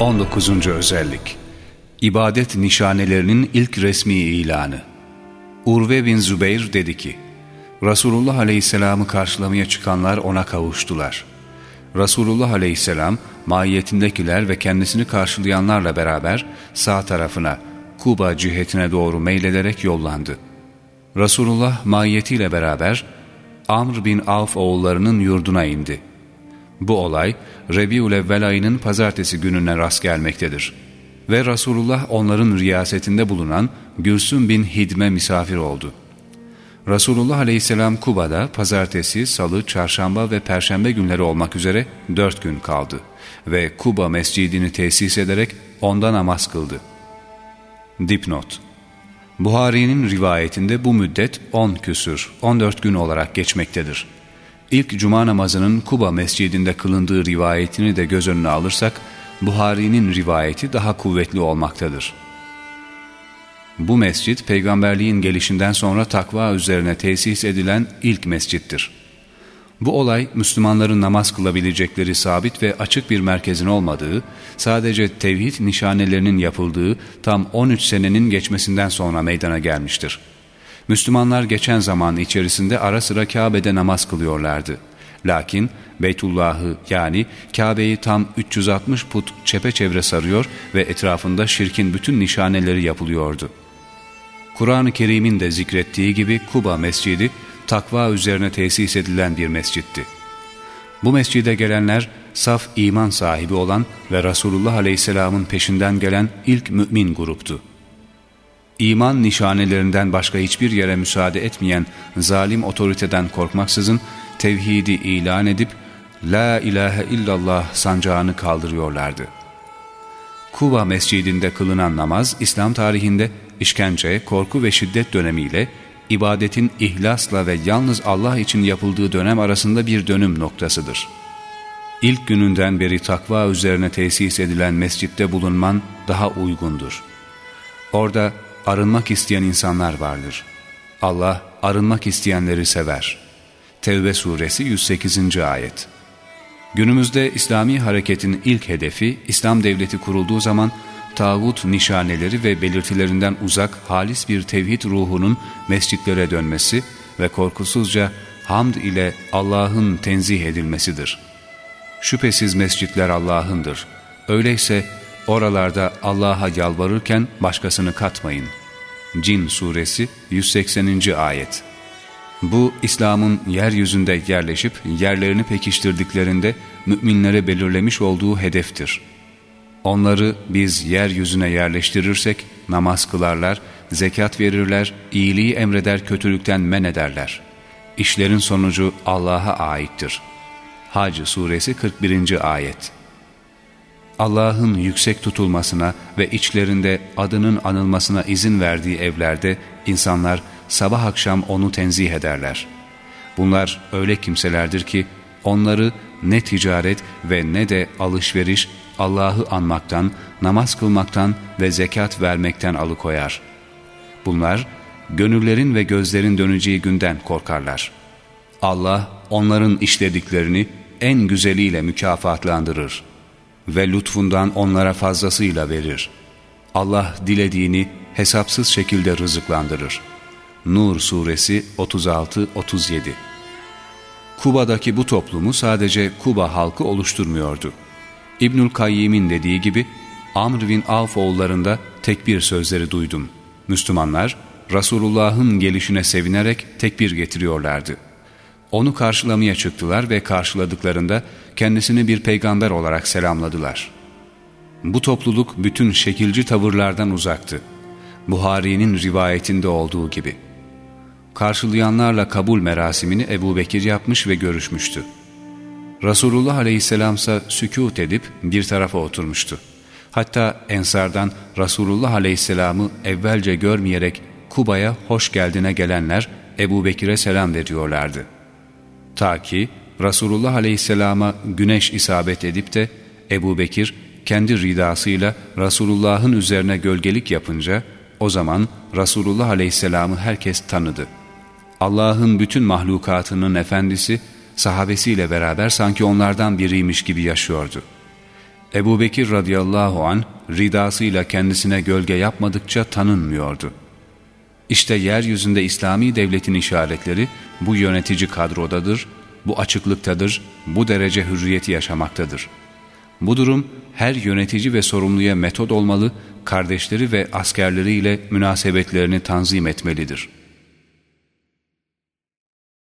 19. özellik İbadet nişanelerinin ilk resmi ilanı Urve bin Zübeyir dedi ki, Resulullah Aleyhisselam'ı karşılamaya çıkanlar ona kavuştular. Resulullah Aleyhisselam, mahiyetindekiler ve kendisini karşılayanlarla beraber sağ tarafına, Kuba cihetine doğru meylederek yollandı. Resulullah mahiyetiyle beraber Amr bin Avf oğullarının yurduna indi. Bu olay Rebi'ül Evvel ayının pazartesi gününe rast gelmektedir. Ve Resulullah onların riyasetinde bulunan Gülsüm bin Hidme misafir oldu. Resulullah aleyhisselam Kuba'da pazartesi, salı, çarşamba ve perşembe günleri olmak üzere dört gün kaldı ve Kuba mescidini tesis ederek onda namaz kıldı. Dipnot Buhari'nin rivayetinde bu müddet 10 küsür, 14 gün olarak geçmektedir. İlk cuma namazının Kuba mescidinde kılındığı rivayetini de göz önüne alırsak, Buhari'nin rivayeti daha kuvvetli olmaktadır. Bu mescit peygamberliğin gelişinden sonra takva üzerine tesis edilen ilk mescittir. Bu olay Müslümanların namaz kılabilecekleri sabit ve açık bir merkezin olmadığı, sadece tevhid nişanelerinin yapıldığı tam 13 senenin geçmesinden sonra meydana gelmiştir. Müslümanlar geçen zaman içerisinde ara sıra Kabe'de namaz kılıyorlardı. Lakin Beytullah'ı yani Kabe'yi tam 360 put çepeçevre sarıyor ve etrafında şirkin bütün nişaneleri yapılıyordu. Kur'an-ı Kerim'in de zikrettiği gibi Kuba Mescidi takva üzerine tesis edilen bir mescitti. Bu mescide gelenler saf iman sahibi olan ve Resulullah Aleyhisselam'ın peşinden gelen ilk mümin gruptu. İman nişanelerinden başka hiçbir yere müsaade etmeyen zalim otoriteden korkmaksızın tevhidi ilan edip La ilahe illallah sancağını kaldırıyorlardı. Kuba mescidinde kılınan namaz İslam tarihinde işkence, korku ve şiddet dönemiyle ibadetin ihlasla ve yalnız Allah için yapıldığı dönem arasında bir dönüm noktasıdır. İlk gününden beri takva üzerine tesis edilen mescitte bulunman daha uygundur. Orada arınmak isteyen insanlar vardır. Allah arınmak isteyenleri sever. Tevbe suresi 108. ayet Günümüzde İslami hareketin ilk hedefi İslam devleti kurulduğu zaman tağut nişaneleri ve belirtilerinden uzak halis bir tevhid ruhunun mescitlere dönmesi ve korkusuzca hamd ile Allah'ın tenzih edilmesidir. Şüphesiz mescitler Allah'ındır. Öyleyse oralarda Allah'a yalvarırken başkasını katmayın. Cin Suresi 180. Ayet Bu İslam'ın yeryüzünde yerleşip yerlerini pekiştirdiklerinde müminlere belirlemiş olduğu hedeftir. Onları biz yeryüzüne yerleştirirsek namaz kılarlar, zekat verirler, iyiliği emreder kötülükten men ederler. İşlerin sonucu Allah'a aittir. Hac suresi 41. ayet Allah'ın yüksek tutulmasına ve içlerinde adının anılmasına izin verdiği evlerde insanlar sabah akşam onu tenzih ederler. Bunlar öyle kimselerdir ki onları ne ticaret ve ne de alışveriş Allah'ı anmaktan, namaz kılmaktan ve zekat vermekten alıkoyar. Bunlar gönüllerin ve gözlerin döneceği günden korkarlar. Allah onların işlediklerini en güzeliyle mükafatlandırır ve lütfundan onlara fazlasıyla verir. Allah dilediğini hesapsız şekilde rızıklandırır. Nur Suresi 36-37 Kuba'daki bu toplumu sadece Kuba halkı oluşturmuyordu. İbnül Kayyim'in dediği gibi Amr bin Avf oğullarında tekbir sözleri duydum. Müslümanlar Resulullah'ın gelişine sevinerek tekbir getiriyorlardı. Onu karşılamaya çıktılar ve karşıladıklarında kendisini bir peygamber olarak selamladılar. Bu topluluk bütün şekilci tavırlardan uzaktı. Buhari'nin rivayetinde olduğu gibi. Karşılayanlarla kabul merasimini Ebu Bekir yapmış ve görüşmüştü. Resulullah Aleyhisselam ise sükut edip bir tarafa oturmuştu. Hatta Ensardan Resulullah Aleyhisselam'ı evvelce görmeyerek Kuba'ya hoş geldine gelenler Ebu Bekir'e selam veriyorlardı. Ta ki Resulullah Aleyhisselam'a güneş isabet edip de Ebu Bekir kendi ridasıyla Resulullah'ın üzerine gölgelik yapınca o zaman Resulullah Aleyhisselam'ı herkes tanıdı. Allah'ın bütün mahlukatının efendisi sahabesiyle beraber sanki onlardan biriymiş gibi yaşıyordu. Ebu Bekir radıyallahu an ridasıyla kendisine gölge yapmadıkça tanınmıyordu. İşte yeryüzünde İslami devletin işaretleri bu yönetici kadrodadır, bu açıklıktadır, bu derece hürriyeti yaşamaktadır. Bu durum her yönetici ve sorumluya metod olmalı, kardeşleri ve askerleriyle münasebetlerini tanzim etmelidir.''